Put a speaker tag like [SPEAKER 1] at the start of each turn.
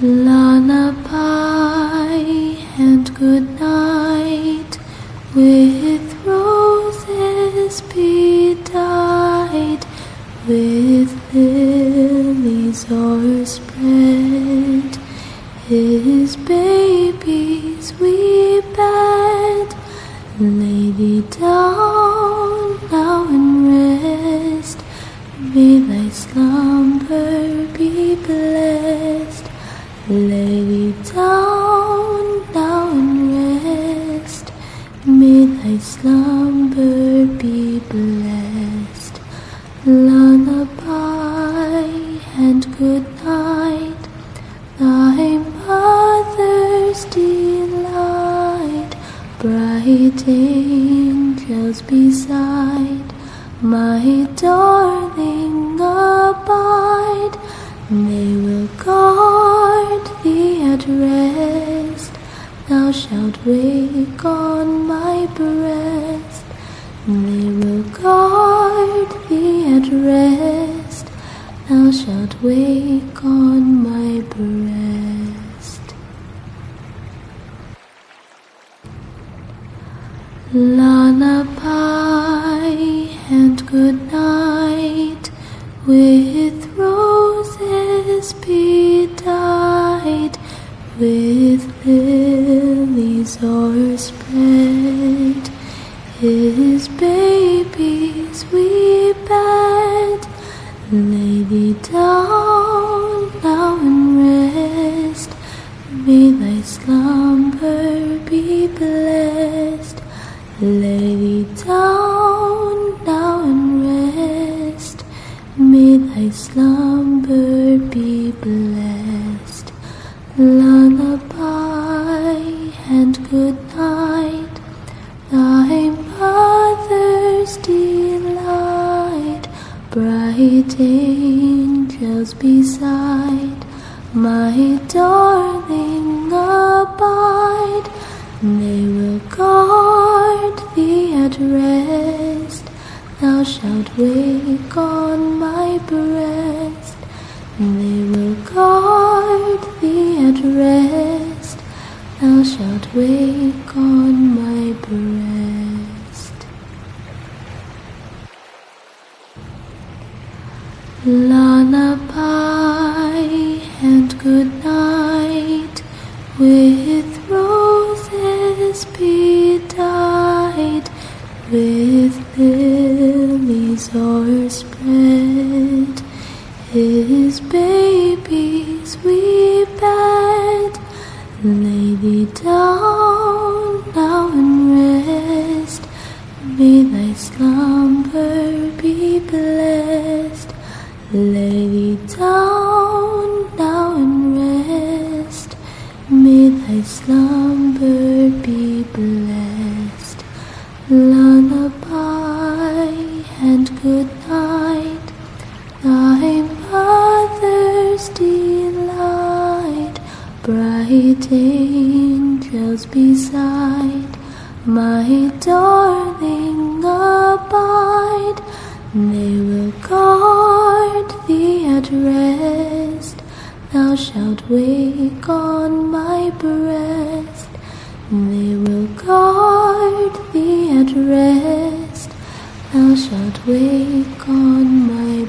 [SPEAKER 1] Lullaby and good night with roses bedight, with lilies o'erspread. His baby's wee bed, thee down Lay down now and rest. May thy slumber be blessed. Lullaby and good night. Thy mother's delight. Bright angels beside. My darling abide. They will at rest. Thou shalt wake on my breast. They will guard thee at rest. Thou shalt wake on my breast. Lullaby and good night with roses with lilies o'erspread. His baby's wee bed, lay thee down now and rest. May thy slumber be blessed. Lay thee down now and rest. May thy slumber be blessed. Lullaby and good night. Thy mother's delight. Bright angels beside. My darling abide. They will guard thee at rest. Thou shalt wake on my breast. At rest. Thou shalt wake on my breast. Lullaby and good night with roses bedight, with lilies o'erspread. Down now and rest. May thy slumber be blessed. Lay thee down now and rest. May thy slumber be blessed. Lullaby and good Bright angels beside. My darling abide. They will guard thee at rest. Thou shalt wake on my breast. They will guard thee at rest. Thou shalt wake on my